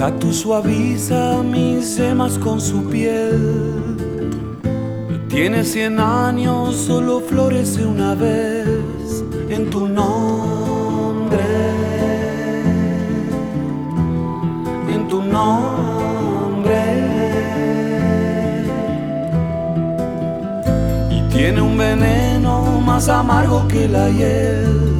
cactus suaviza mis semas con su piel. Tiene cien años, solo florece una vez en tu nombre. En tu nombre. Y tiene un veneno más amargo que la hiel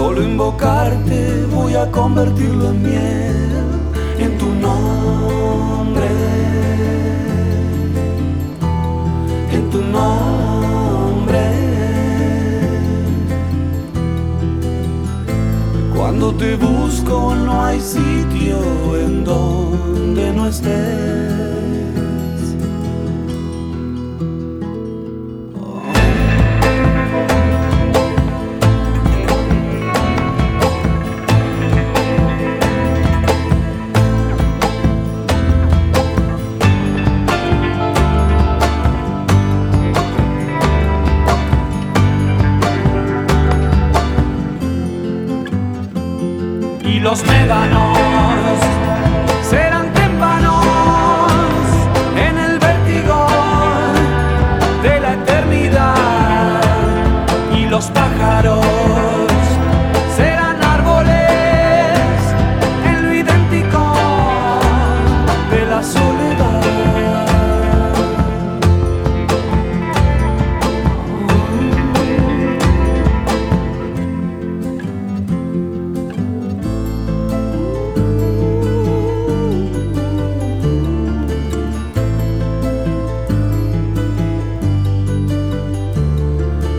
Solo invocarte voy a convertirlo en miel en tu nombre, en tu nombre. Cuando te busco no hay sitio en donde no estés. Los médanos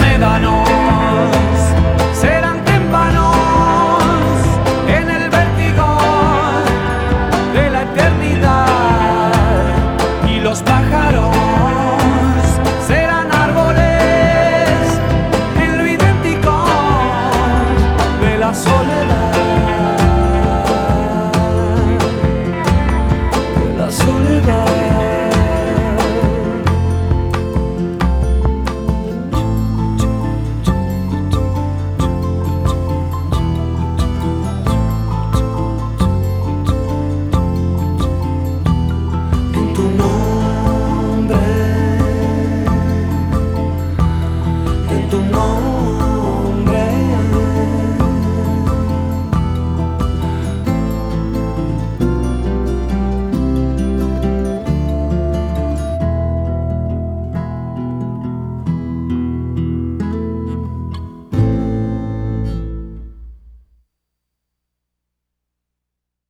médanos